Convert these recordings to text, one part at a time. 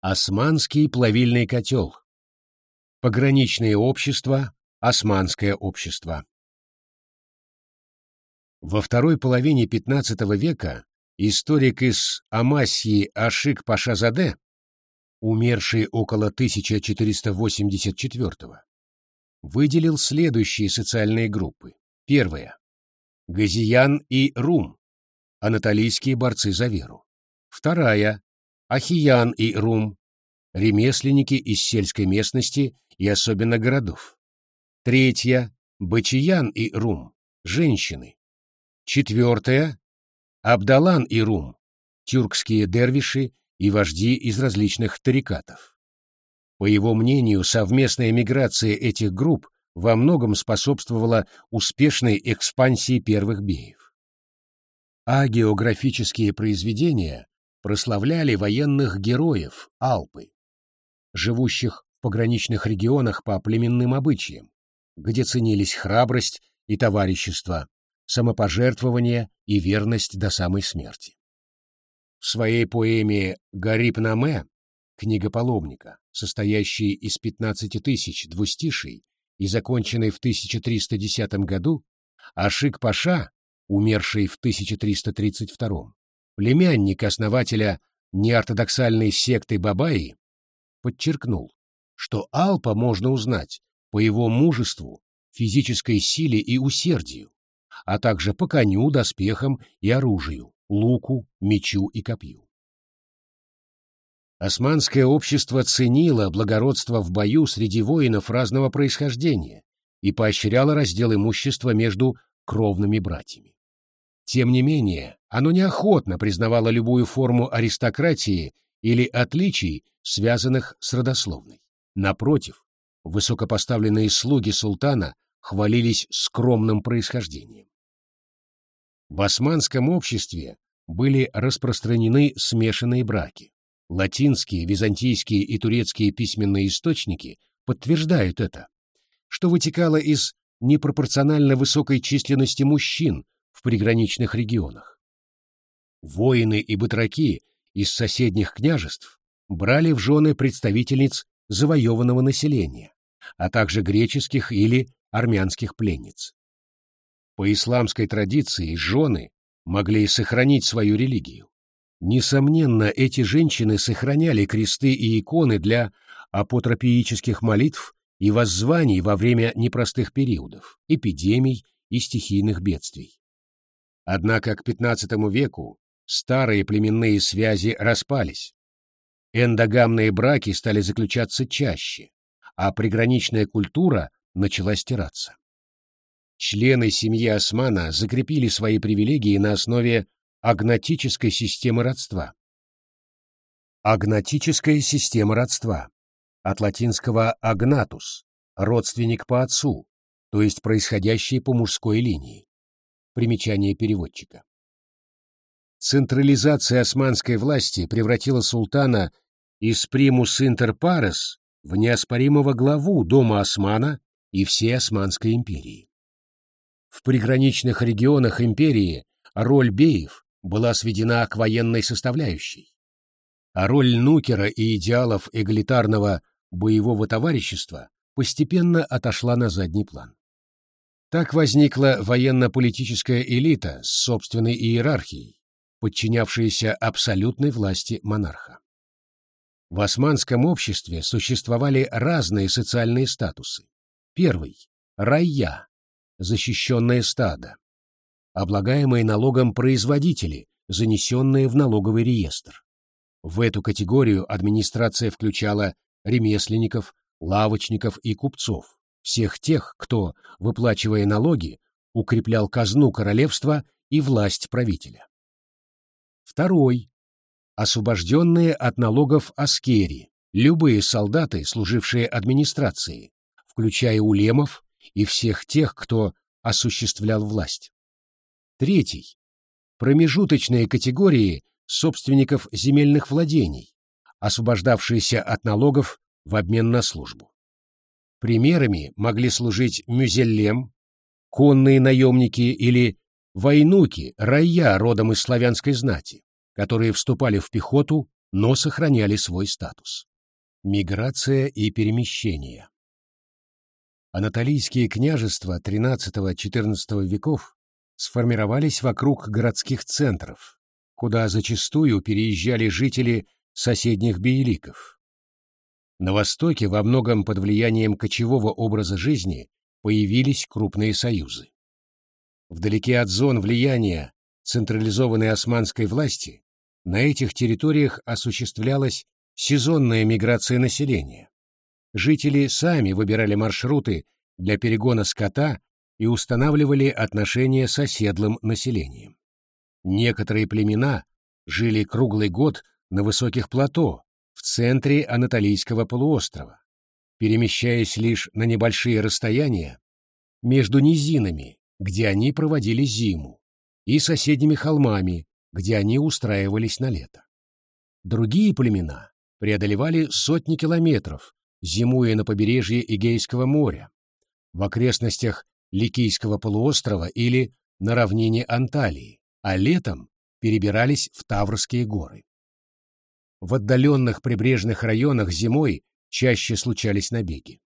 Османский плавильный котел. Пограничное общество, Османское общество. Во второй половине XV века историк из Амасии Ашик Пашазаде, умерший около 1484 выделил следующие социальные группы. Первая. Газиян и Рум, анатолийские борцы за веру. Вторая. Ахиян и Рум, ремесленники из сельской местности и особенно городов. Третья – Бачиян и Рум, женщины. Четвертая – Абдалан и Рум, тюркские дервиши и вожди из различных тарикатов. По его мнению, совместная миграция этих групп во многом способствовала успешной экспансии первых беев. А географические произведения прославляли военных героев Алпы, живущих в пограничных регионах по племенным обычаям, где ценились храбрость и товарищество, самопожертвование и верность до самой смерти. В своей поэме «Гариб Наме» книга паломника, состоящей из 15 тысяч двустишей и законченной в 1310 году, Ашик Паша, умерший в 1332 племянник основателя неортодоксальной секты Бабаи, подчеркнул, что Алпа можно узнать по его мужеству, физической силе и усердию, а также по коню, доспехам и оружию, луку, мечу и копью. Османское общество ценило благородство в бою среди воинов разного происхождения и поощряло раздел имущества между кровными братьями. Тем не менее, оно неохотно признавало любую форму аристократии или отличий, связанных с родословной. Напротив, высокопоставленные слуги султана хвалились скромным происхождением. В османском обществе были распространены смешанные браки. Латинские, византийские и турецкие письменные источники подтверждают это, что вытекало из непропорционально высокой численности мужчин в приграничных регионах. Воины и батраки из соседних княжеств брали в жены представительниц завоеванного населения, а также греческих или армянских пленниц. По исламской традиции жены могли сохранить свою религию. Несомненно, эти женщины сохраняли кресты и иконы для апотропиических молитв и воззваний во время непростых периодов, эпидемий и стихийных бедствий. Однако к XV веку старые племенные связи распались. Эндогамные браки стали заключаться чаще, а приграничная культура начала стираться. Члены семьи Османа закрепили свои привилегии на основе агнатической системы родства. Агнатическая система родства. От латинского агнатус – родственник по отцу, то есть происходящий по мужской линии. Примечание переводчика. Централизация османской власти превратила султана из примус интер парес в неоспоримого главу дома Османа и всей Османской империи. В приграничных регионах империи роль беев была сведена к военной составляющей, а роль нукера и идеалов эгалитарного боевого товарищества постепенно отошла на задний план. Так возникла военно-политическая элита с собственной иерархией, подчинявшаяся абсолютной власти монарха. В османском обществе существовали разные социальные статусы. Первый – райя, защищенное стадо, облагаемые налогом производители, занесенные в налоговый реестр. В эту категорию администрация включала ремесленников, лавочников и купцов, всех тех, кто, выплачивая налоги, укреплял казну королевства и власть правителя. Второй. Освобожденные от налогов аскери, любые солдаты, служившие администрации, включая улемов и всех тех, кто осуществлял власть. Третий. Промежуточные категории собственников земельных владений, освобождавшиеся от налогов в обмен на службу. Примерами могли служить мюзеллем, конные наемники или войнуки, рая родом из славянской знати, которые вступали в пехоту но сохраняли свой статус. Миграция и перемещение. Анатолийские княжества XIII-XIV веков сформировались вокруг городских центров, куда зачастую переезжали жители соседних бейликов. На Востоке во многом под влиянием кочевого образа жизни появились крупные союзы. Вдалеке от зон влияния централизованной османской власти на этих территориях осуществлялась сезонная миграция населения. Жители сами выбирали маршруты для перегона скота и устанавливали отношения с оседлым населением. Некоторые племена жили круглый год на высоких плато в центре Анатолийского полуострова, перемещаясь лишь на небольшие расстояния между низинами, где они проводили зиму, и соседними холмами, где они устраивались на лето. Другие племена преодолевали сотни километров, зимуя на побережье Эгейского моря, в окрестностях Ликийского полуострова или на равнине Анталии, а летом перебирались в Таврские горы. В отдаленных прибрежных районах зимой чаще случались набеги.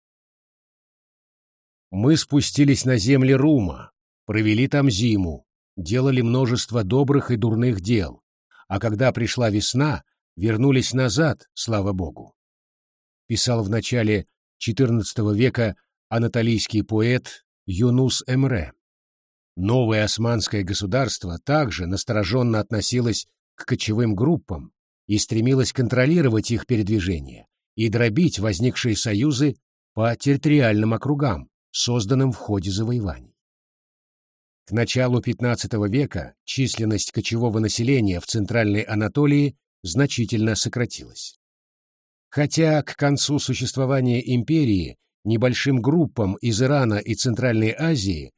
Мы спустились на земли Рума, провели там зиму, делали множество добрых и дурных дел, а когда пришла весна, вернулись назад, слава Богу. Писал в начале XIV века анатолийский поэт Юнус Эмре. Новое османское государство также настороженно относилось к кочевым группам и стремилось контролировать их передвижение и дробить возникшие союзы по территориальным округам, созданным в ходе завоеваний. К началу XV века численность кочевого населения в Центральной Анатолии значительно сократилась. Хотя к концу существования империи небольшим группам из Ирана и Центральной Азии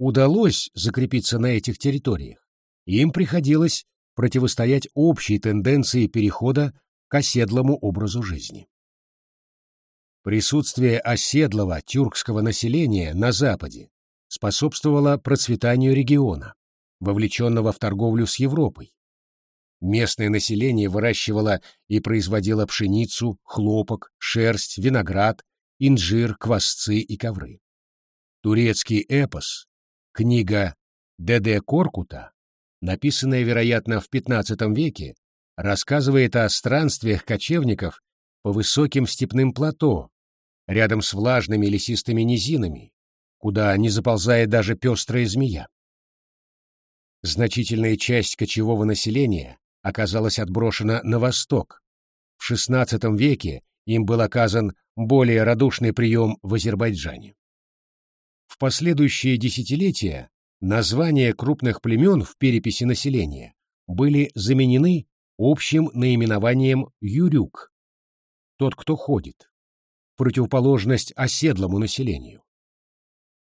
удалось закрепиться на этих территориях, им приходилось противостоять общей тенденции перехода к оседлому образу жизни. Присутствие оседлого тюркского населения на Западе способствовало процветанию региона, вовлеченного в торговлю с Европой. Местное население выращивало и производило пшеницу, хлопок, шерсть, виноград, инжир, квасцы и ковры. Турецкий эпос, книга Д.Д. Коркута, написанная, вероятно, в XV веке, рассказывает о странствиях кочевников по высоким степным плато, рядом с влажными лесистыми низинами, куда не заползает даже пестрая змея. Значительная часть кочевого населения оказалась отброшена на восток. В XVI веке им был оказан более радушный прием в Азербайджане. В последующие десятилетия названия крупных племен в переписи населения были заменены общим наименованием «юрюк» — тот, кто ходит, противоположность оседлому населению.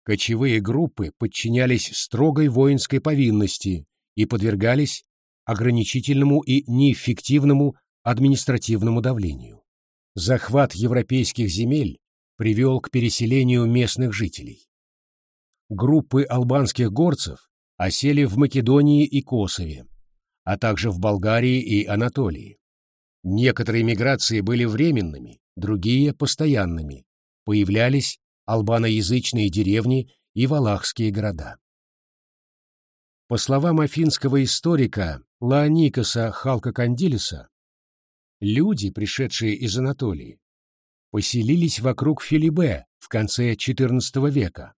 Кочевые группы подчинялись строгой воинской повинности и подвергались ограничительному и неэффективному административному давлению. Захват европейских земель привел к переселению местных жителей. Группы албанских горцев осели в Македонии и Косове, а также в Болгарии и Анатолии. Некоторые миграции были временными, другие – постоянными. Появлялись албаноязычные деревни и валахские города. По словам афинского историка Лаоникоса Халкокандилиса, люди, пришедшие из Анатолии, поселились вокруг Филибе в конце XIV века,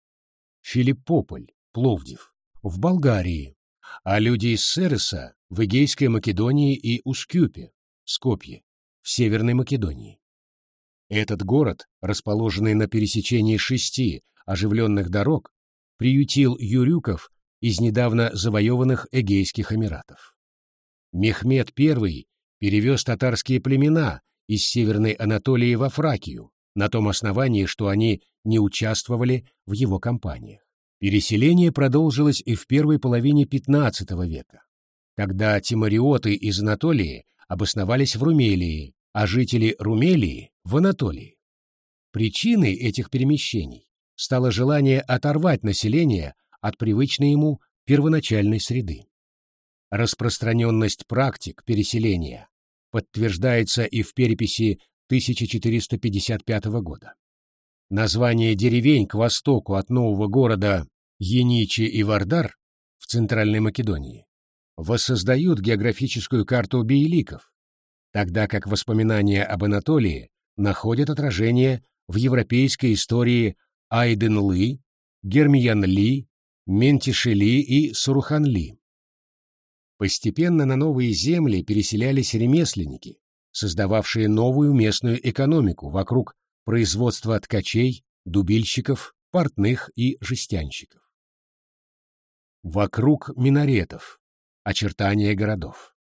Филиппополь, Пловдив, в Болгарии, а люди из Сереса в Эгейской Македонии и Ускюпе, Скопье, в Северной Македонии. Этот город, расположенный на пересечении шести оживленных дорог, приютил юрюков из недавно завоеванных Эгейских Эмиратов. Мехмед I перевез татарские племена из Северной Анатолии во Фракию на том основании, что они не участвовали в его кампаниях. Переселение продолжилось и в первой половине XV века, когда тимариоты из Анатолии обосновались в Румелии, а жители Румелии — в Анатолии. Причиной этих перемещений стало желание оторвать население от привычной ему первоначальной среды. Распространенность практик переселения подтверждается и в переписи 1455 года. Название деревень к востоку от нового города Еничи и Вардар в Центральной Македонии воссоздают географическую карту биеликов, тогда как воспоминания об Анатолии находят отражение в европейской истории Айден-Лы, Гермиян-Ли, Ментишели и Суруханли. Постепенно на новые земли переселялись ремесленники, создававшие новую местную экономику вокруг производства ткачей, дубильщиков, портных и жестянщиков. Вокруг минаретов. Очертания городов.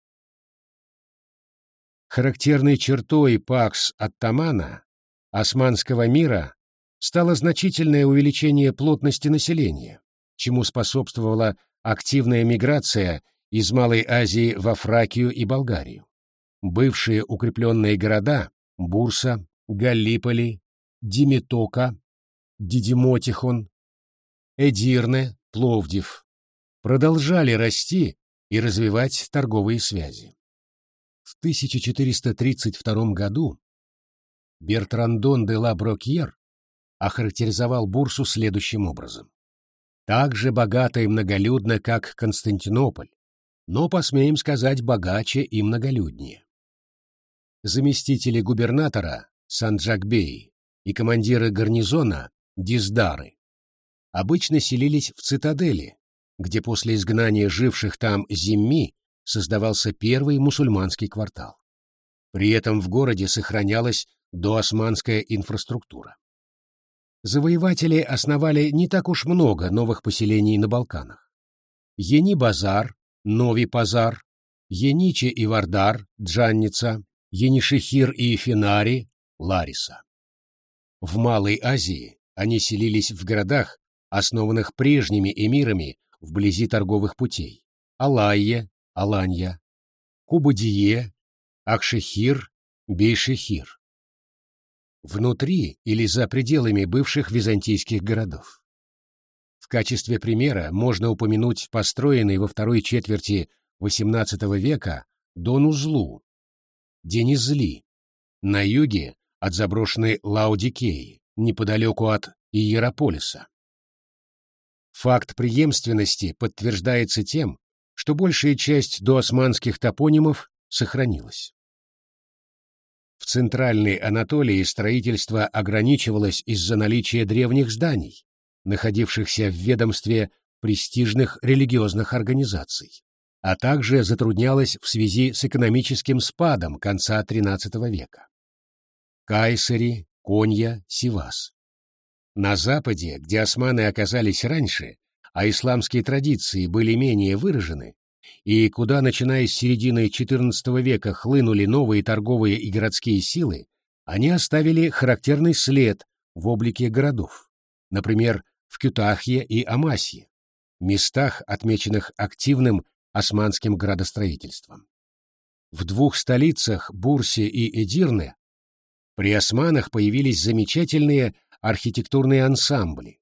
Характерной чертой пакс Оттамана, османского мира, стало значительное увеличение плотности населения, чему способствовала активная миграция из Малой Азии во Фракию и Болгарию. Бывшие укрепленные города Бурса, Галлиполи, Димитока, Дидимотихон, Эдирне, Пловдив продолжали расти и развивать торговые связи. В 1432 году Бертрандон де ла Брокьер охарактеризовал Бурсу следующим образом. Так же богато и многолюдно, как Константинополь, но, посмеем сказать, богаче и многолюднее. Заместители губернатора Санджакбей и командиры гарнизона Диздары обычно селились в цитадели, где после изгнания живших там зимми создавался первый мусульманский квартал. При этом в городе сохранялась доосманская инфраструктура. Завоеватели основали не так уж много новых поселений на Балканах. Ени-Базар, Нови-Пазар, Еничи и Вардар, Джанница, Енишехир и Финари, Лариса. В Малой Азии они селились в городах, основанных прежними эмирами вблизи торговых путей. Алайе, Аланья, Кубадие, Акшехир, Бейшехир. Внутри или за пределами бывших византийских городов. В качестве примера можно упомянуть построенный во второй четверти XVIII века Донузлу, Денизли, на юге от заброшенной Лаудикеи, неподалеку от Иерополиса. Факт преемственности подтверждается тем, что большая часть доосманских топонимов сохранилась. В центральной Анатолии строительство ограничивалось из-за наличия древних зданий, находившихся в ведомстве престижных религиозных организаций, а также затруднялось в связи с экономическим спадом конца XIII века. Кайсери, Конья, Сивас. На Западе, где османы оказались раньше, а исламские традиции были менее выражены, и куда, начиная с середины XIV века, хлынули новые торговые и городские силы, они оставили характерный след в облике городов, например, в Кютахье и Амасье, местах, отмеченных активным османским градостроительством. В двух столицах, Бурсе и Эдирне, при османах появились замечательные архитектурные ансамбли,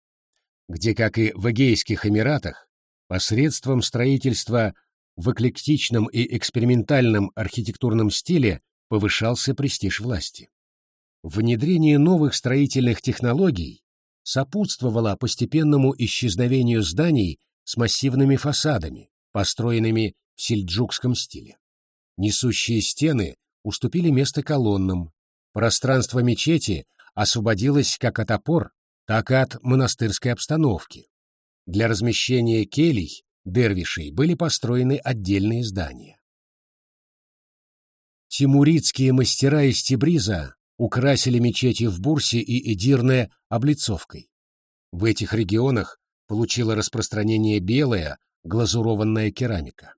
где, как и в Эгейских Эмиратах, посредством строительства в эклектичном и экспериментальном архитектурном стиле повышался престиж власти. Внедрение новых строительных технологий сопутствовало постепенному исчезновению зданий с массивными фасадами, построенными в сельджукском стиле. Несущие стены уступили место колоннам, пространство мечети освободилось как от опор, так и от монастырской обстановки. Для размещения келий, дервишей, были построены отдельные здания. Тимуридские мастера из Тибриза украсили мечети в Бурсе и Эдирне облицовкой. В этих регионах получила распространение белая, глазурованная керамика.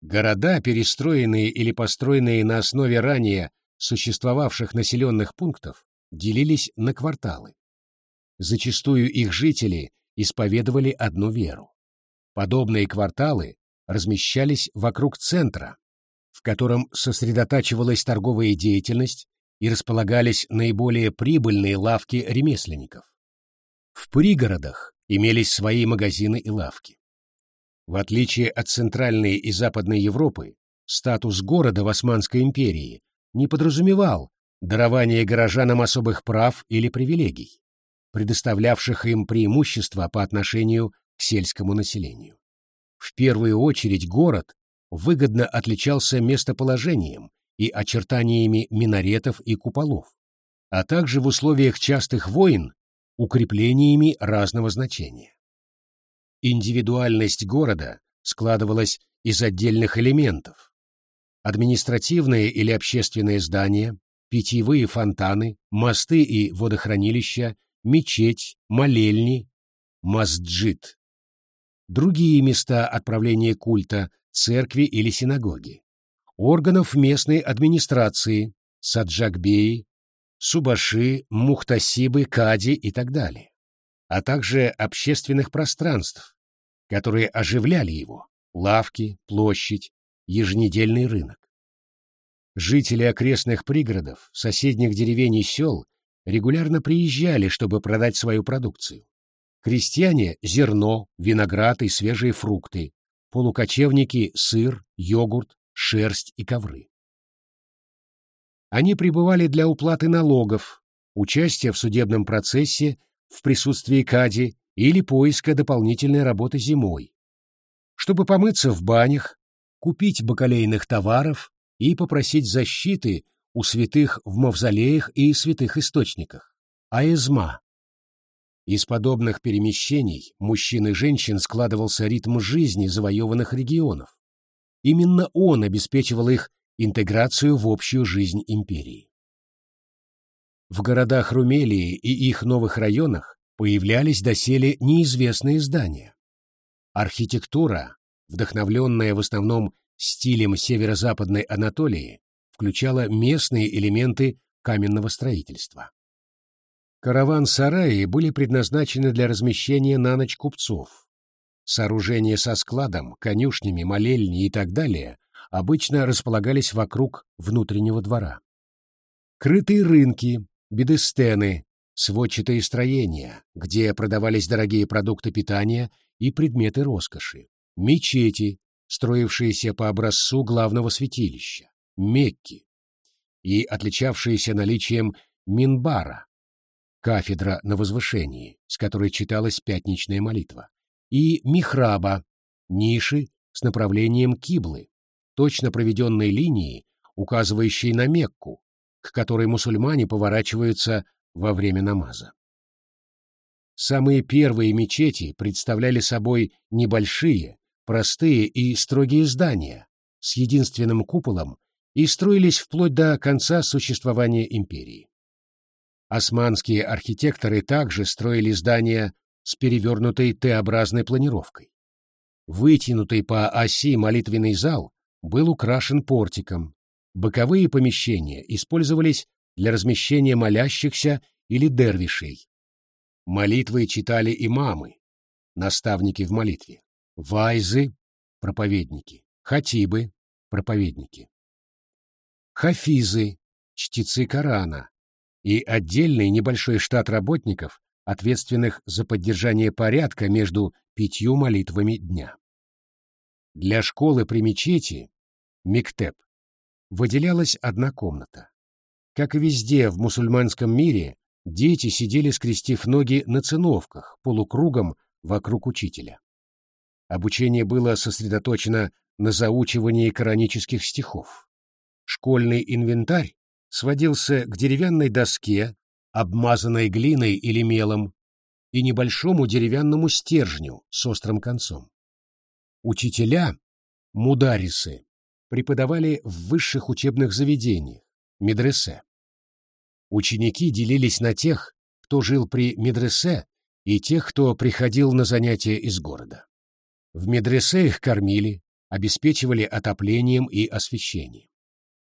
Города, перестроенные или построенные на основе ранее существовавших населенных пунктов, делились на кварталы. Зачастую их жители исповедовали одну веру. Подобные кварталы размещались вокруг центра, в котором сосредотачивалась торговая деятельность и располагались наиболее прибыльные лавки ремесленников. В пригородах имелись свои магазины и лавки. В отличие от Центральной и Западной Европы, Статус города в Османской империи не подразумевал дарование горожанам особых прав или привилегий, предоставлявших им преимущества по отношению к сельскому населению. В первую очередь город выгодно отличался местоположением и очертаниями минаретов и куполов, а также в условиях частых войн укреплениями разного значения. Индивидуальность города складывалась из отдельных элементов. Административные или общественные здания, питьевые фонтаны, мосты и водохранилища, мечеть, молельни, масджид. Другие места отправления культа, церкви или синагоги. Органов местной администрации, саджакбеи, субаши, мухтасибы, кади и так далее, а также общественных пространств, которые оживляли его, лавки, площадь, еженедельный рынок. Жители окрестных пригородов, соседних деревень и сел регулярно приезжали, чтобы продать свою продукцию. Крестьяне – зерно, виноград и свежие фрукты, полукочевники – сыр, йогурт, шерсть и ковры. Они пребывали для уплаты налогов, участия в судебном процессе в присутствии кади или поиска дополнительной работы зимой, чтобы помыться в банях, купить бакалейных товаров и попросить защиты у святых в мавзолеях и святых источниках, аэзма. Из подобных перемещений мужчин и женщин складывался ритм жизни завоеванных регионов. Именно он обеспечивал их интеграцию в общую жизнь империи. В городах Румелии и их новых районах появлялись доселе неизвестные здания. Архитектура, вдохновленная в основном стилем северо-западной Анатолии, включала местные элементы каменного строительства. Караван-сараи были предназначены для размещения на ночь купцов. Сооружения со складом, конюшнями, молельней и так далее обычно располагались вокруг внутреннего двора. Крытые рынки, бедестены, сводчатые строения, где продавались дорогие продукты питания и предметы роскоши, мечети, строившиеся по образцу главного святилища, Мекки, и отличавшиеся наличием минбара, кафедра на возвышении, с которой читалась пятничная молитва, и михраба, ниши с направлением киблы, точно проведенной линии, указывающей на Мекку, к которой мусульмане поворачиваются во время намаза. Самые первые мечети представляли собой небольшие, простые и строгие здания с единственным куполом и строились вплоть до конца существования империи. Османские архитекторы также строили здания с перевернутой Т-образной планировкой. Вытянутый по оси молитвенный зал был украшен портиком. Боковые помещения использовались для размещения молящихся или дервишей. Молитвы читали имамы, наставники в молитве, вайзы, проповедники, хатибы, проповедники, хафизы, чтецы Корана и отдельный небольшой штат работников, ответственных за поддержание порядка между пятью молитвами дня. Для школы при мечети, Мектеп, выделялась одна комната. Как и везде в мусульманском мире, дети сидели, скрестив ноги на циновках, полукругом вокруг учителя. Обучение было сосредоточено на заучивании коранических стихов. Школьный инвентарь сводился к деревянной доске, обмазанной глиной или мелом, и небольшому деревянному стержню с острым концом. Учителя, мударисы, преподавали в высших учебных заведениях, медресе. Ученики делились на тех, кто жил при медресе, и тех, кто приходил на занятия из города. В медресе их кормили, обеспечивали отоплением и освещением.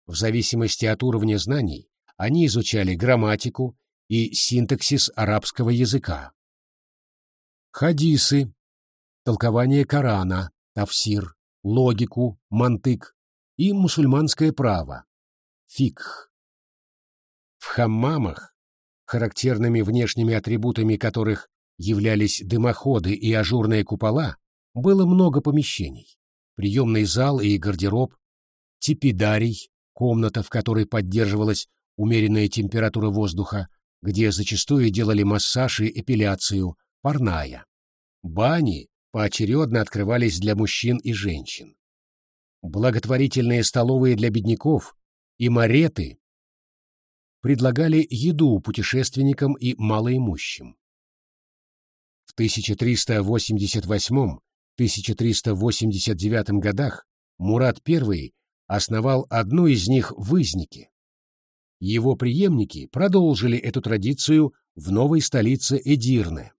В зависимости от уровня знаний они изучали грамматику и синтаксис арабского языка. Хадисы, толкование Корана, тафсир, логику, мантык и мусульманское право, фикх. В хаммамах, характерными внешними атрибутами которых являлись дымоходы и ажурные купола, было много помещений, приемный зал и гардероб, типидарий, комната, в которой поддерживалась умеренная температура воздуха, где зачастую делали массаж и эпиляцию, парная. Бани поочередно открывались для мужчин и женщин. Благотворительные столовые для бедняков и мареты предлагали еду путешественникам и малоимущим. В 1388-1389 годах Мурат I основал одну из них в Изнике. Его преемники продолжили эту традицию в новой столице Эдирне.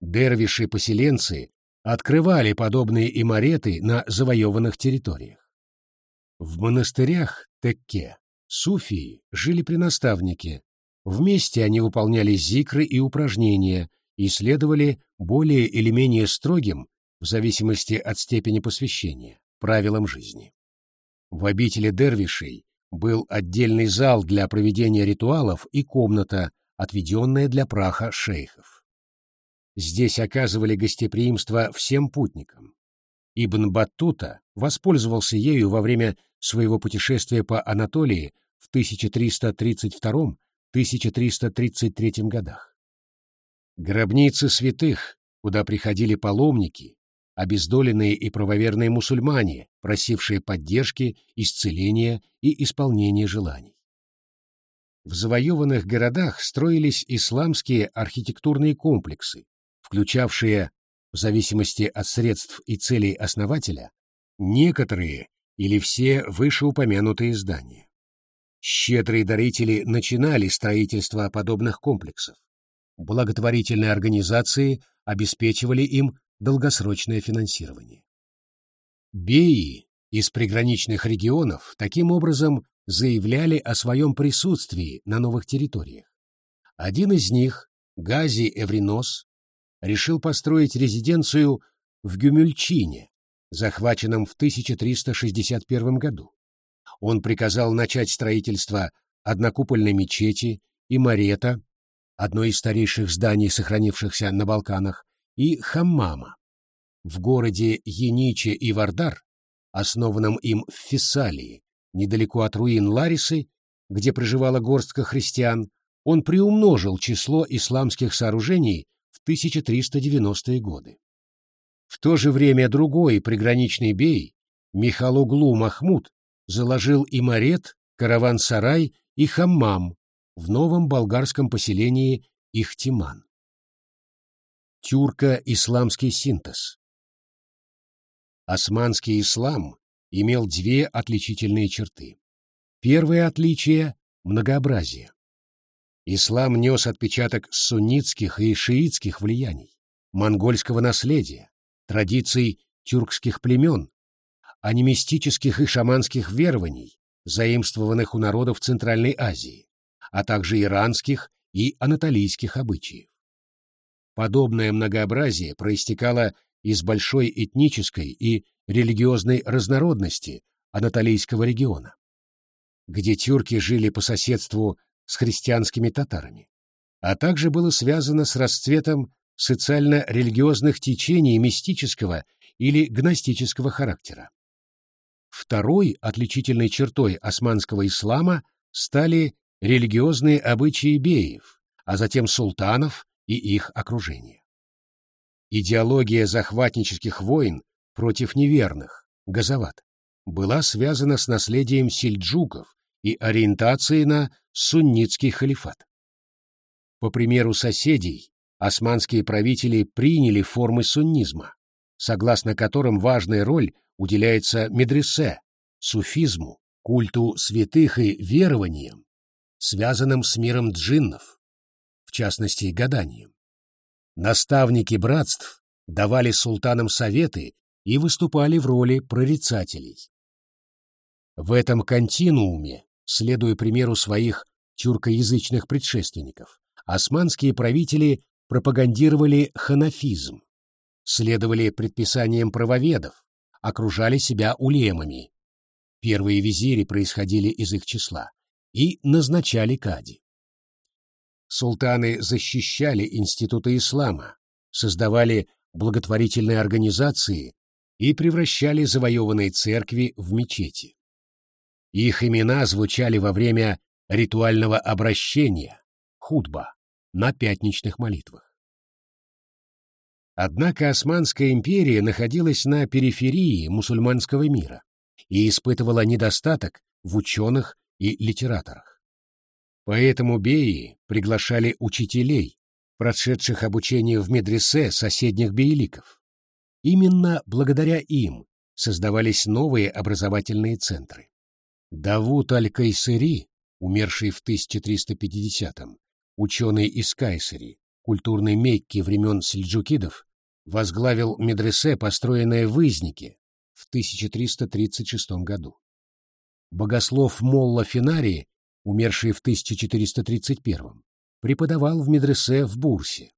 Дервиши-поселенцы открывали подобные имареты на завоеванных территориях. В монастырях Текке суфии жили при наставнике. Вместе они выполняли зикры и упражнения и следовали более или менее строгим, в зависимости от степени посвящения, правилам жизни. В обители дервишей был отдельный зал для проведения ритуалов и комната, отведенная для праха шейхов. Здесь оказывали гостеприимство всем путникам. Ибн Баттута воспользовался ею во время своего путешествия по Анатолии в 1332-1333 годах. Гробницы святых, куда приходили паломники, обездоленные и правоверные мусульмане, просившие поддержки, исцеления и исполнения желаний. В завоеванных городах строились исламские архитектурные комплексы, включавшие, в зависимости от средств и целей основателя, некоторые или все вышеупомянутые здания. Щедрые дарители начинали строительство подобных комплексов. Благотворительные организации обеспечивали им долгосрочное финансирование. Беи из приграничных регионов таким образом заявляли о своем присутствии на новых территориях. Один из них, Гази Эвринос, решил построить резиденцию в Гюмельчине, захваченном в 1361 году. Он приказал начать строительство однокупольной мечети и марета, одной из старейших зданий, сохранившихся на Балканах, и хаммама. В городе Ениче и Вардар, основанном им в Фессалии, недалеко от руин Ларисы, где проживала горстка христиан, он приумножил число исламских сооружений в 1390-е годы. В то же время другой приграничный бей, Михалоглу Махмуд, заложил имарет, караван-сарай и хаммам в новом болгарском поселении Ихтиман. Тюрко-исламский синтез Османский ислам имел две отличительные черты. Первое отличие – многообразие. Ислам нес отпечаток суннитских и шиитских влияний, монгольского наследия, традиций тюркских племен, анимистических и шаманских верований, заимствованных у народов Центральной Азии, а также иранских и анатолийских обычаев. Подобное многообразие проистекало из большой этнической и религиозной разнородности анатолийского региона, где тюрки жили по соседству с христианскими татарами, а также было связано с расцветом социально-религиозных течений мистического или гностического характера. Второй отличительной чертой османского ислама стали религиозные обычаи беев, а затем султанов и их окружение. Идеология захватнических войн против неверных, Газават, была связана с наследием сельджуков и ориентацией на суннитский халифат. По примеру соседей, османские правители приняли формы суннизма, согласно которым важная роль уделяется медресе, суфизму, культу святых и верованиям, связанным с миром джиннов, частности, гаданием. Наставники братств давали султанам советы и выступали в роли прорицателей. В этом континууме, следуя примеру своих тюркоязычных предшественников, османские правители пропагандировали ханафизм, следовали предписаниям правоведов, окружали себя улемами. Первые визири происходили из их числа и назначали кади. Султаны защищали институты ислама, создавали благотворительные организации и превращали завоеванные церкви в мечети. Их имена звучали во время ритуального обращения, худба, на пятничных молитвах. Однако Османская империя находилась на периферии мусульманского мира и испытывала недостаток в ученых и литераторах. Поэтому беи приглашали учителей, прошедших обучение в медресе соседних бейликов. Именно благодаря им создавались новые образовательные центры. Давут аль-Кайсери, умерший в 1350-м, ученый из Кайсери, культурной Мекки времен сельджукидов, возглавил медресе, построенное в Изнике в 1336 году. Богослов Молла Финари, умерший в 1431 преподавал в медресе в Бурсе.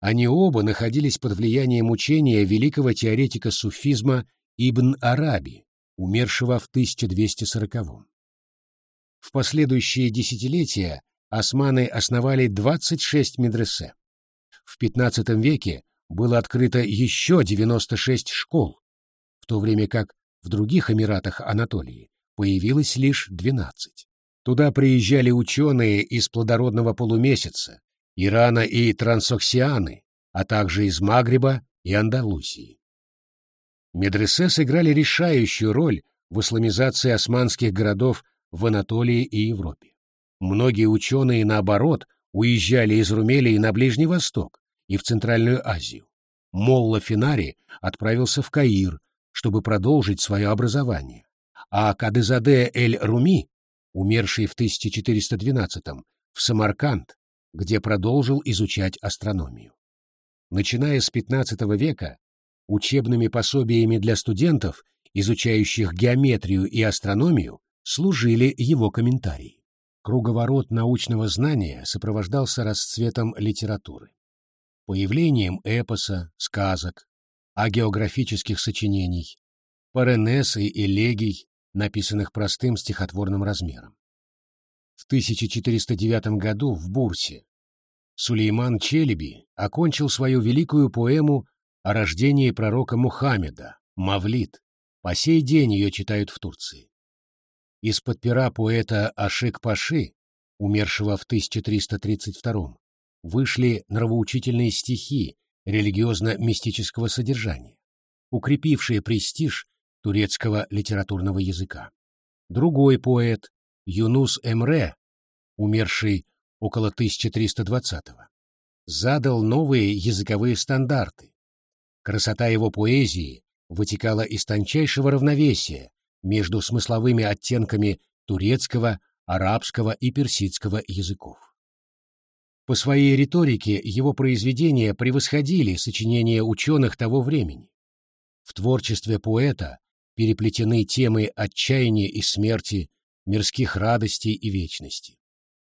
Они оба находились под влиянием учения великого теоретика суфизма Ибн Араби, умершего в 1240-м. В последующие десятилетия османы основали 26 медресе. В XV веке было открыто еще 96 школ, в то время как в других эмиратах Анатолии появилось лишь 12. Туда приезжали ученые из плодородного полумесяца, Ирана и Трансоксианы, а также из Магриба и Андалусии. Медресе сыграли решающую роль в исламизации османских городов в Анатолии и Европе. Многие ученые, наоборот, уезжали из Румелии на Ближний Восток и в Центральную Азию. Молла Финари отправился в Каир, чтобы продолжить свое образование, а Кадызаде эль-Руми умерший в 1412-м, в Самарканд, где продолжил изучать астрономию. Начиная с XV века, учебными пособиями для студентов, изучающих геометрию и астрономию, служили его комментарии. Круговорот научного знания сопровождался расцветом литературы, появлением эпоса, сказок, агеографических сочинений, паренес и элегий, написанных простым стихотворным размером. В 1409 году в Бурсе Сулейман Челеби окончил свою великую поэму о рождении пророка Мухаммеда, Мавлид. По сей день ее читают в Турции. Из-под пера поэта Ашик Паши, умершего в 1332 вышли нравоучительные стихи религиозно-мистического содержания, укрепившие престиж турецкого литературного языка. Другой поэт, Юнус Эмре, умерший около 1320-го, задал новые языковые стандарты. Красота его поэзии вытекала из тончайшего равновесия между смысловыми оттенками турецкого, арабского и персидского языков. По своей риторике его произведения превосходили сочинения ученых того времени. В творчестве поэта переплетены темы отчаяния и смерти, мирских радостей и вечности.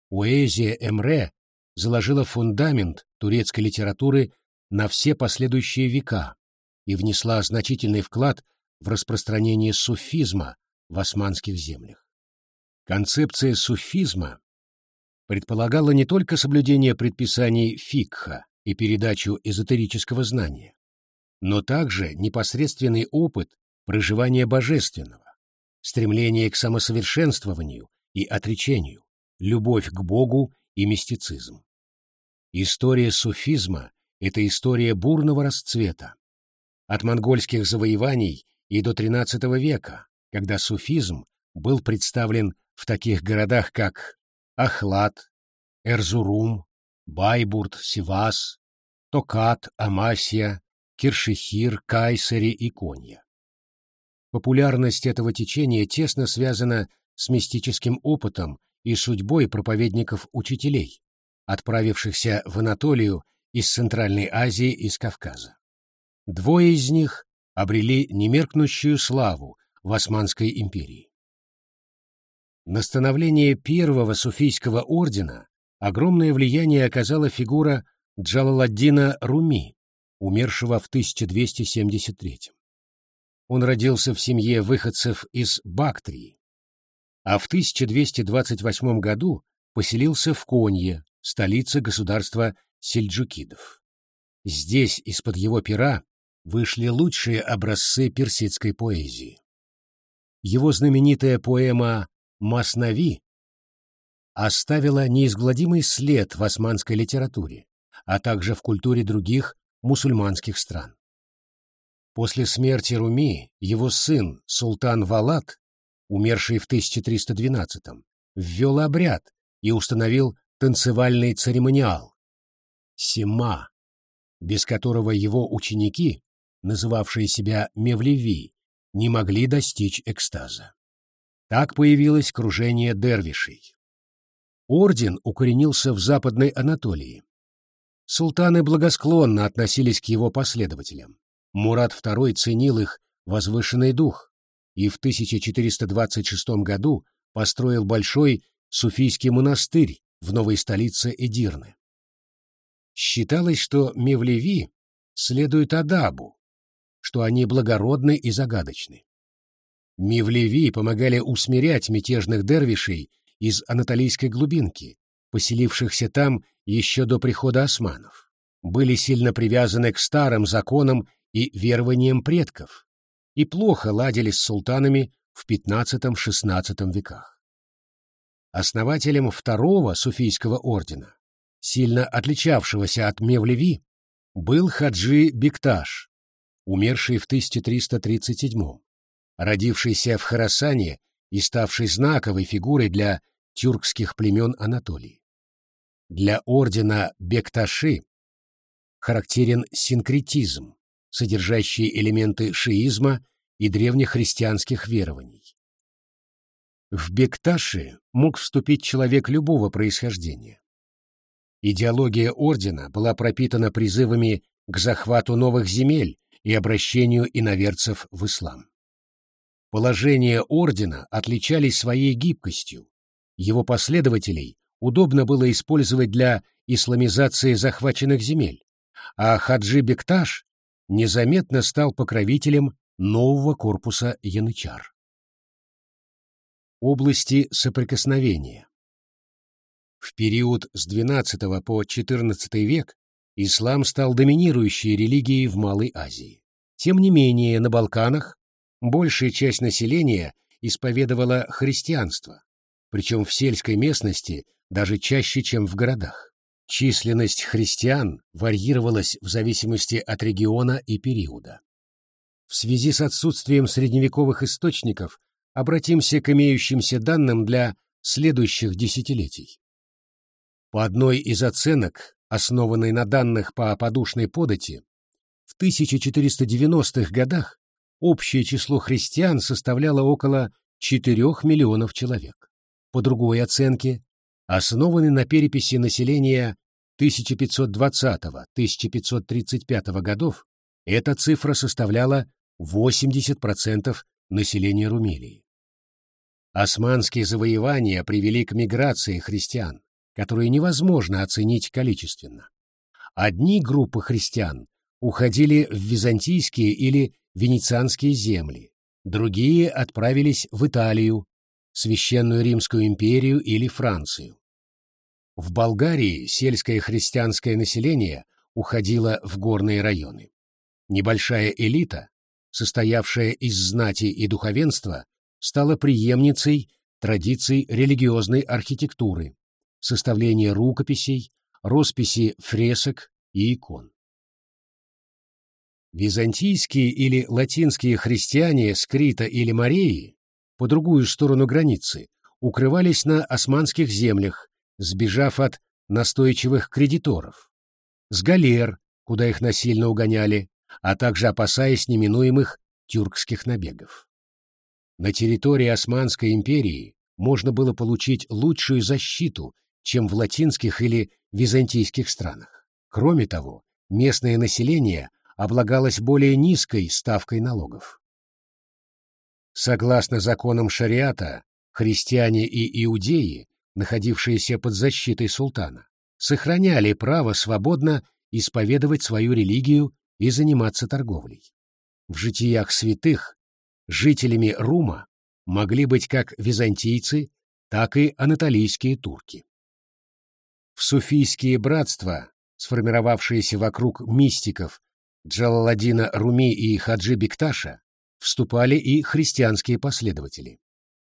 Поэзия Эмре заложила фундамент турецкой литературы на все последующие века и внесла значительный вклад в распространение суфизма в османских землях. Концепция суфизма предполагала не только соблюдение предписаний фикха и передачу эзотерического знания, но также непосредственный опыт проживание божественного, стремление к самосовершенствованию и отречению, любовь к Богу и мистицизм. История суфизма — это история бурного расцвета. От монгольских завоеваний и до XIII века, когда суфизм был представлен в таких городах, как Ахлад, Эрзурум, Байбурт, Сивас, Токат, Амасия, Киршихир, Кайсери и Конья. Популярность этого течения тесно связана с мистическим опытом и судьбой проповедников-учителей, отправившихся в Анатолию из Центральной Азии и с Кавказа. Двое из них обрели немеркнущую славу в Османской империи. На становление первого суфийского ордена огромное влияние оказала фигура Джалаладдина Руми, умершего в 1273 он родился в семье выходцев из Бактрии, а в 1228 году поселился в Конье, столице государства сельджукидов. Здесь из-под его пера вышли лучшие образцы персидской поэзии. его знаменитая поэма «Маснави» оставила неизгладимый след в османской литературе, а также в культуре других мусульманских стран. После смерти Руми его сын, султан Валад, умерший в 1312-м, ввел обряд и установил танцевальный церемониал – Сима, без которого его ученики, называвшие себя Мевлеви, не могли достичь экстаза. Так появилось кружение дервишей. Орден укоренился в Западной Анатолии. Султаны благосклонно относились к его последователям. Мурат II ценил их возвышенный дух и в 1426 году построил большой суфийский монастырь в новой столице Эдирны. Считалось, что Мевлеви следует Адабу, что они благородны и загадочны. Мевлеви помогали усмирять мятежных дервишей из анатолийской глубинки, поселившихся там еще до прихода османов, были сильно привязаны к старым законам и верованиям предков и плохо ладили с султанами в XV-XVI веках. Основателем второго суфийского ордена, сильно отличавшегося от Мевлеви, был Хаджи Бекташ, умерший в 1337 родившийся в Харасане и ставший знаковой фигурой для тюркских племен Анатолии. Для ордена Бекташи характерен синкретизм, содержащий элементы шиизма и древнехристианских верований. В Бекташи мог вступить человек любого происхождения. Идеология ордена была пропитана призывами к захвату новых земель и обращению иноверцев в ислам. Положения ордена отличались своей гибкостью. Его последователей удобно было использовать для исламизации захваченных земель, а Хаджи Бекташ незаметно стал покровителем нового корпуса янычар. Области соприкосновения В период с XII по XIV век ислам стал доминирующей религией в Малой Азии. Тем не менее, на Балканах большая часть населения исповедовала христианство, причем в сельской местности даже чаще, чем в городах. Численность христиан варьировалась в зависимости от региона и периода. В связи с отсутствием средневековых источников обратимся к имеющимся данным для следующих десятилетий. По одной из оценок, основанной на данных по подушной подати, в 1490-х годах общее число христиан составляло около 4 миллионов человек. По другой оценке, основанной на переписи населения 1520-1535 годов, эта цифра составляла 80% населения Румелии. Османские завоевания привели к миграции христиан, которые невозможно оценить количественно. Одни группы христиан уходили в византийские или венецианские земли, другие отправились в Италию, Священную Римскую империю или Францию. В Болгарии сельское христианское население уходило в горные районы. Небольшая элита, состоявшая из знати и духовенства, стала преемницей традиций религиозной архитектуры, составления рукописей, росписи фресок и икон. Византийские или латинские христиане с Крита или Мореи по другую сторону границы укрывались на османских землях, сбежав от настойчивых кредиторов, с галер, куда их насильно угоняли, а также опасаясь неминуемых тюркских набегов. На территории Османской империи можно было получить лучшую защиту, чем в латинских или византийских странах. Кроме того, местное население облагалась более низкой ставкой налогов. Согласно законам шариата, христиане и иудеи, находившиеся под защитой султана, сохраняли право свободно исповедовать свою религию и заниматься торговлей. В житиях святых жителями Рума могли быть как византийцы, так и анатолийские турки. В суфийские братства, сформировавшиеся вокруг мистиков Джалаладдина Руми и Хаджи Бекташа вступали и христианские последователи.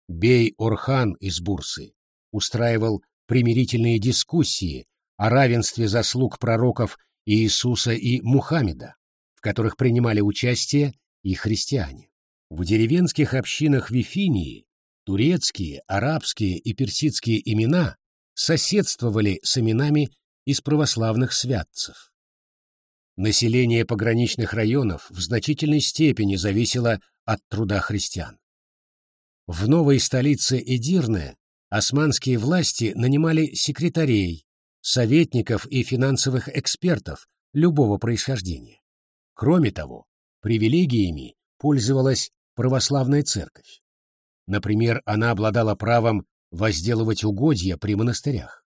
Бей Орхан из Бурсы устраивал примирительные дискуссии о равенстве заслуг пророков Иисуса и Мухаммеда, в которых принимали участие и христиане. В деревенских общинах Вифинии турецкие, арабские и персидские имена соседствовали с именами из православных святцев. Население пограничных районов в значительной степени зависело от труда христиан. В новой столице Эдирне османские власти нанимали секретарей, советников и финансовых экспертов любого происхождения. Кроме того, привилегиями пользовалась православная церковь. Например, она обладала правом возделывать угодья при монастырях.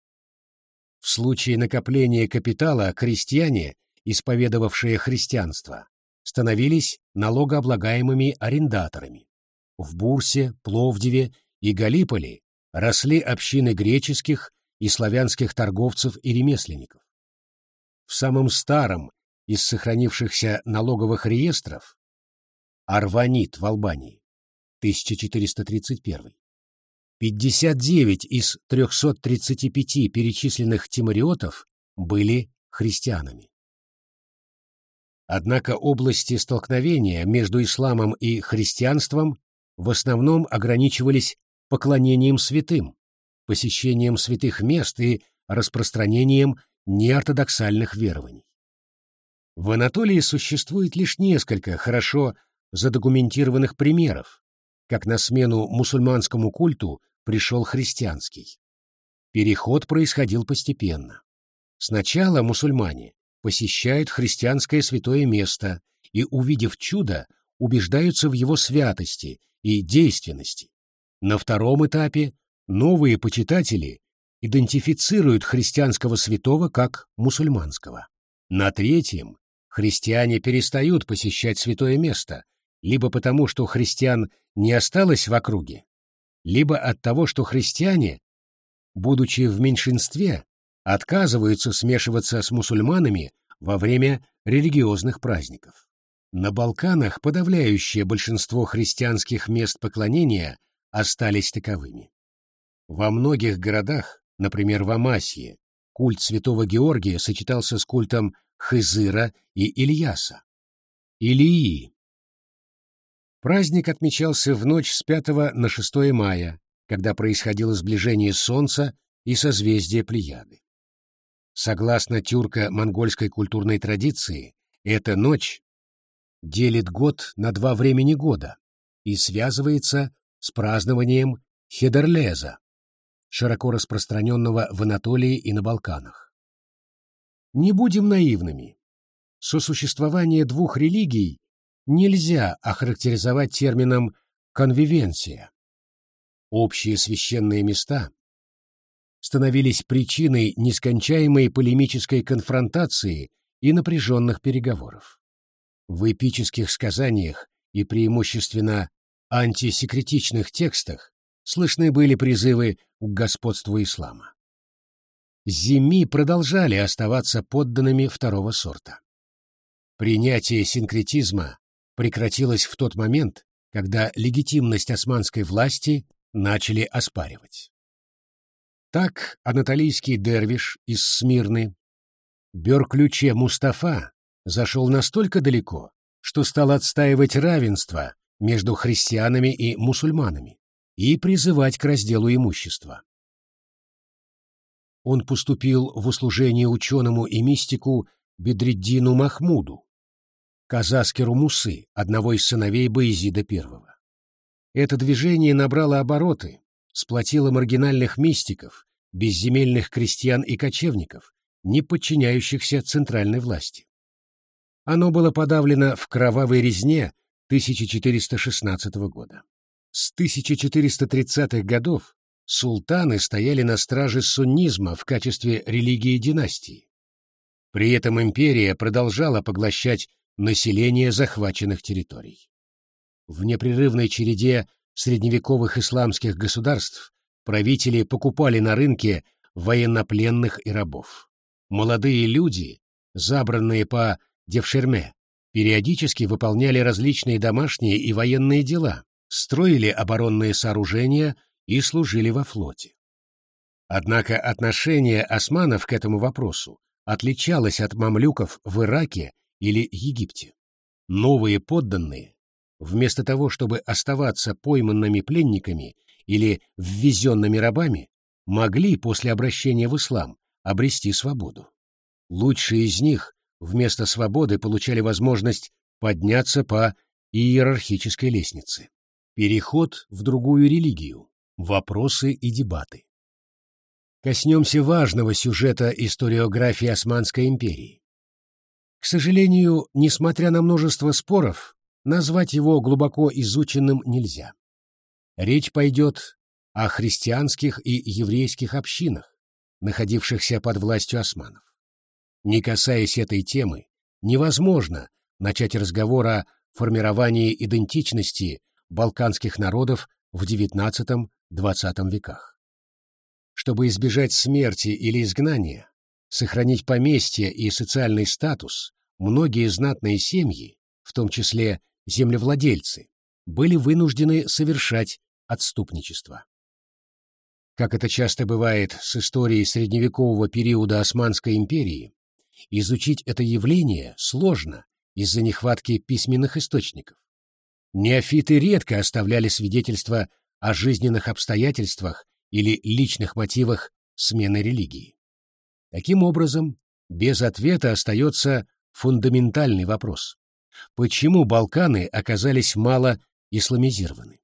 В случае накопления капитала крестьяне, исповедовавшие христианство, становились налогооблагаемыми арендаторами. В Бурсе, Пловдиве и Галиполи росли общины греческих и славянских торговцев и ремесленников. В самом старом из сохранившихся налоговых реестров Арванит в Албании 1431 59 из 335 перечисленных тимариотов были христианами. Однако области столкновения между исламом и христианством в основном ограничивались поклонением святым, посещением святых мест и распространением неортодоксальных верований. В Анатолии существует лишь несколько хорошо задокументированных примеров, как на смену мусульманскому культу пришел христианский. Переход происходил постепенно. Сначала мусульмане посещают христианское святое место и, увидев чудо, убеждаются в его святости и действенности. На втором этапе новые почитатели идентифицируют христианского святого как мусульманского. На третьем христиане перестают посещать святое место, либо потому, что христиан не осталось в округе, либо от того, что христиане, будучи в меньшинстве, отказываются смешиваться с мусульманами во время религиозных праздников. На Балканах подавляющее большинство христианских мест поклонения остались таковыми. Во многих городах, например, в Амасии, культ святого Георгия сочетался с культом Хызыра и Ильяса. Илии, Праздник отмечался в ночь с 5 на 6 мая, когда происходило сближение Солнца и созвездия Плеяды. Согласно тюрко-монгольской культурной традиции, эта ночь делит год на два времени года и связывается с празднованием Хедерлеза, широко распространенного в Анатолии и на Балканах. Не будем наивными. Сосуществование двух религий нельзя охарактеризовать термином «конвивенция». Общие священные места становились причиной нескончаемой полемической конфронтации и напряженных переговоров. В эпических сказаниях и преимущественно антисекретичных текстах слышны были призывы к господству ислама. Зими продолжали оставаться подданными второго сорта. Принятие синкретизма прекратилась в тот момент, когда легитимность османской власти начали оспаривать. Так анатолийский дервиш из Смирны, Бер-ключе Мустафа, зашел настолько далеко, что стал отстаивать равенство между христианами и мусульманами и призывать к разделу имущества. Он поступил в услужение ученому и мистику Бедреддину Махмуду, Казаскеру Мусы, одного из сыновей Боязида I. Это движение набрало обороты, сплотило маргинальных мистиков, безземельных крестьян и кочевников, не подчиняющихся центральной власти. Оно было подавлено в кровавой резне 1416 года. С 1430-х годов султаны стояли на страже суннизма в качестве религии династии. При этом империя продолжала поглощать населения захваченных территорий. В непрерывной череде средневековых исламских государств правители покупали на рынке военнопленных и рабов. Молодые люди, забранные по Девшерме, периодически выполняли различные домашние и военные дела, строили оборонные сооружения и служили во флоте. Однако отношение османов к этому вопросу отличалось от мамлюков в Ираке или Египте. Новые подданные, вместо того, чтобы оставаться пойманными пленниками или ввезенными рабами, могли после обращения в ислам обрести свободу. Лучшие из них вместо свободы получали возможность подняться по иерархической лестнице. Переход в другую религию, вопросы и дебаты. Коснемся важного сюжета историографии Османской империи. К сожалению, несмотря на множество споров, назвать его глубоко изученным нельзя. Речь пойдет о христианских и еврейских общинах, находившихся под властью османов. Не касаясь этой темы, невозможно начать разговор о формировании идентичности балканских народов в XIX-XX веках. Чтобы избежать смерти или изгнания, сохранить поместье и социальный статус, многие знатные семьи, в том числе землевладельцы, были вынуждены совершать отступничество. Как это часто бывает с историей средневекового периода Османской империи, изучить это явление сложно из-за нехватки письменных источников. Неофиты редко оставляли свидетельства о жизненных обстоятельствах или личных мотивах смены религии. Таким образом, без ответа остается фундаментальный вопрос. Почему Балканы оказались мало исламизированы?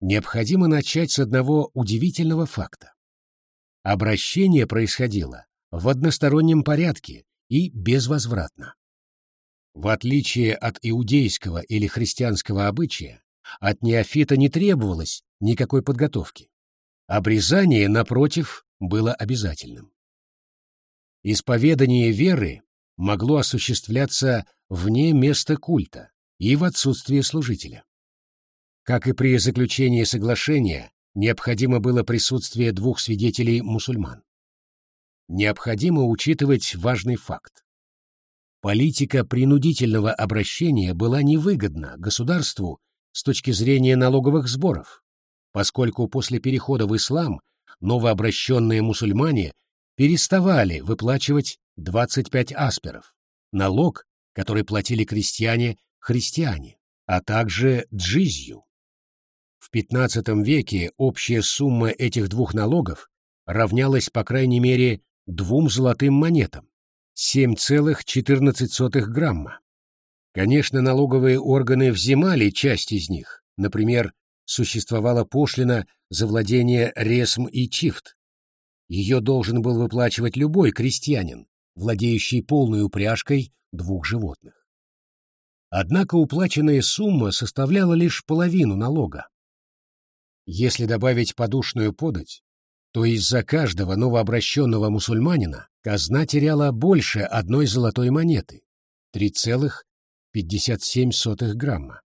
Необходимо начать с одного удивительного факта. Обращение происходило в одностороннем порядке и безвозвратно. В отличие от иудейского или христианского обычая, от неофита не требовалось никакой подготовки. Обрезание, напротив, было обязательным. Исповедание веры могло осуществляться вне места культа и в отсутствие служителя. Как и при заключении соглашения, необходимо было присутствие двух свидетелей-мусульман. Необходимо учитывать важный факт. Политика принудительного обращения была невыгодна государству с точки зрения налоговых сборов, поскольку после перехода в ислам новообращенные мусульмане переставали выплачивать 25 асперов, налог, который платили крестьяне-христиане, а также джизью, в XV веке общая сумма этих двух налогов равнялась по крайней мере двум золотым монетам — 7,14 грамма. Конечно, налоговые органы взимали часть из них, например, существовала пошлина за владение ресм и чифт. Ее должен был выплачивать любой крестьянин, владеющий полной упряжкой двух животных. Однако уплаченная сумма составляла лишь половину налога. Если добавить подушную подать, то из-за каждого новообращенного мусульманина казна теряла больше одной золотой монеты — 3,57 грамма.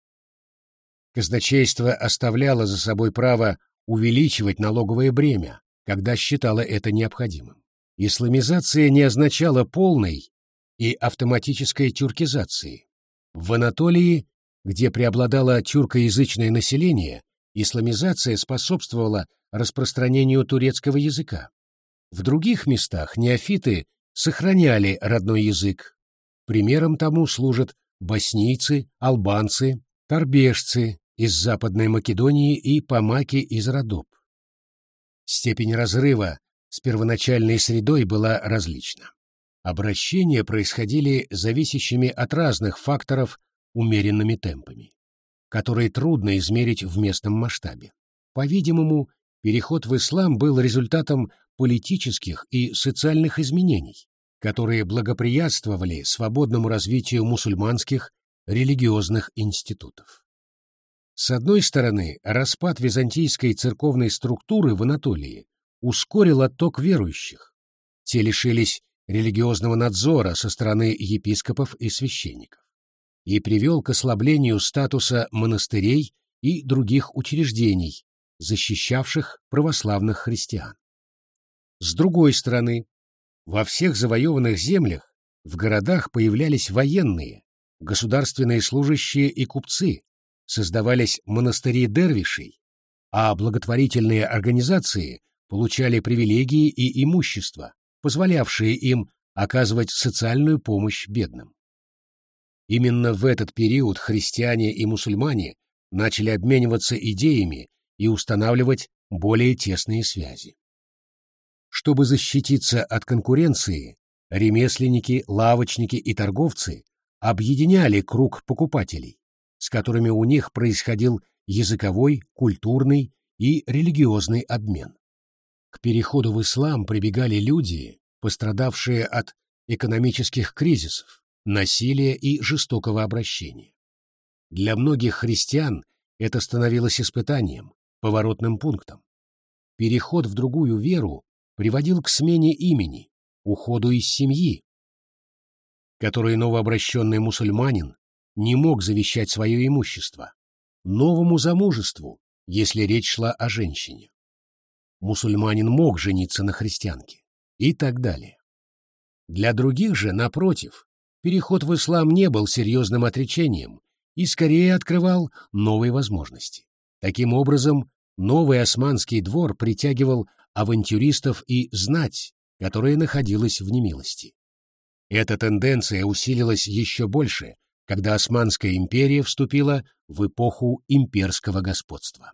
Казначейство оставляло за собой право увеличивать налоговое бремя, когда считало это необходимым. Исламизация не означала полной и автоматической тюркизации. В Анатолии, где преобладало тюркоязычное население, исламизация способствовала распространению турецкого языка. В других местах неофиты сохраняли родной язык. Примером тому служат боснийцы, албанцы, торбежцы из Западной Македонии и помаки из Родоп. Степень разрыва с первоначальной средой была различна. Обращения происходили зависящими от разных факторов умеренными темпами которые трудно измерить в местном масштабе. По-видимому, переход в ислам был результатом политических и социальных изменений, которые благоприятствовали свободному развитию мусульманских религиозных институтов. С одной стороны, распад византийской церковной структуры в Анатолии ускорил отток верующих. Те лишились религиозного надзора со стороны епископов и священников и привел к ослаблению статуса монастырей и других учреждений, защищавших православных христиан. С другой стороны, во всех завоеванных землях в городах появлялись военные, государственные служащие и купцы, создавались монастыри дервишей, а благотворительные организации получали привилегии и имущество, позволявшие им оказывать социальную помощь бедным. Именно в этот период христиане и мусульмане начали обмениваться идеями и устанавливать более тесные связи. Чтобы защититься от конкуренции, ремесленники, лавочники и торговцы объединяли круг покупателей, с которыми у них происходил языковой, культурный и религиозный обмен. К переходу в ислам прибегали люди, пострадавшие от экономических кризисов, насилия и жестокого обращения. Для многих христиан это становилось испытанием, поворотным пунктом. Переход в другую веру приводил к смене имени, уходу из семьи, которой новообращенный мусульманин не мог завещать свое имущество, новому замужеству, если речь шла о женщине. Мусульманин мог жениться на христианке и так далее. Для других же, напротив, переход в ислам не был серьезным отречением и скорее открывал новые возможности. Таким образом, новый османский двор притягивал авантюристов и знать, которая находилась в немилости. Эта тенденция усилилась еще больше, когда Османская империя вступила в эпоху имперского господства.